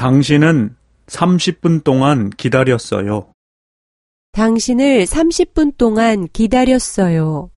당신은 30분 동안 기다렸어요. 당신을 30분 동안 기다렸어요.